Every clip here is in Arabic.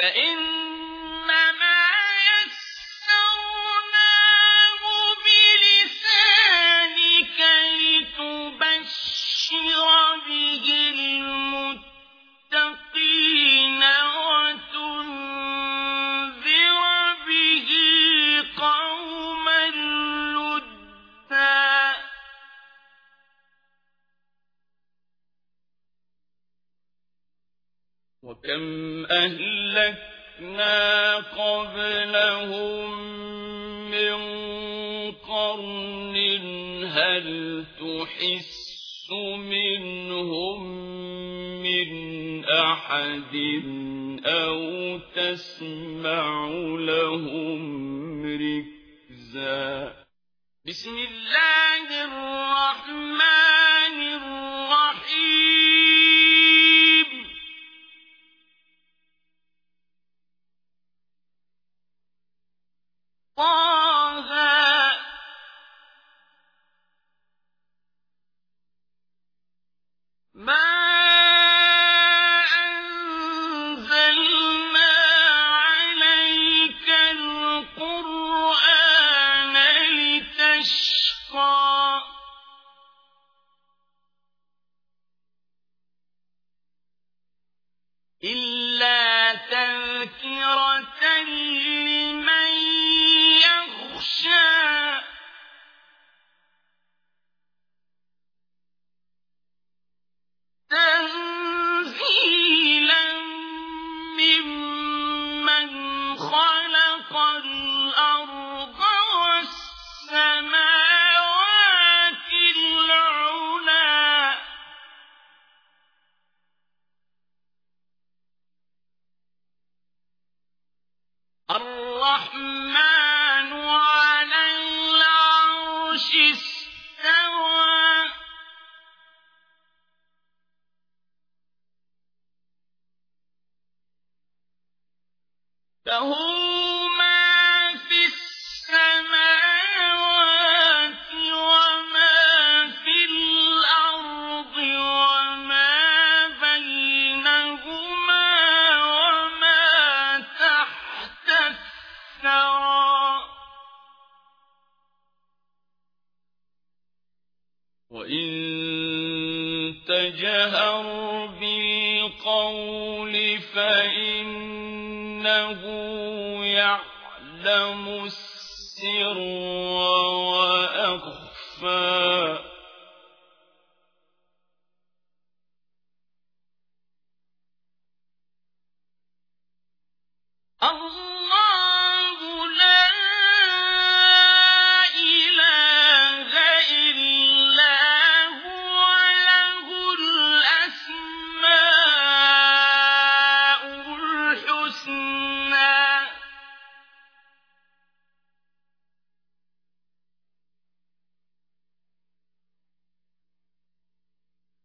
فإن وكم أهلكنا قبلهم من قرن هل تحس منهم من أحد أو تسمع لهم ركزا؟ بسم الله الرحمن الرحمن تجهر بالقول فإنه يعلم السر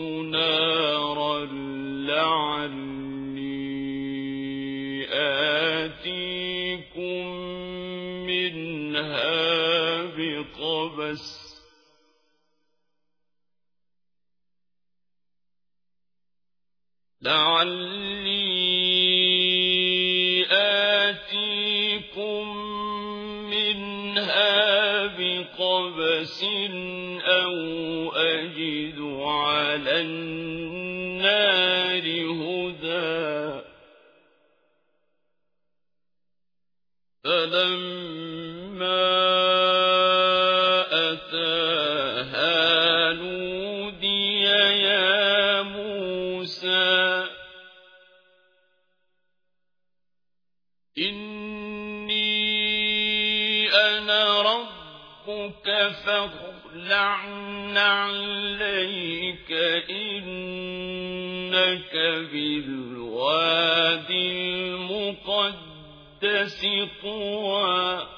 نارا لعلي آتيكم منها بقبس لعلي آتيكم منها بقبس أو أجد على النار هدى. فلما أتاها نودي يا موسى إني أنا ربك فاخلع عليك إنك بالوادي المقدس طوى.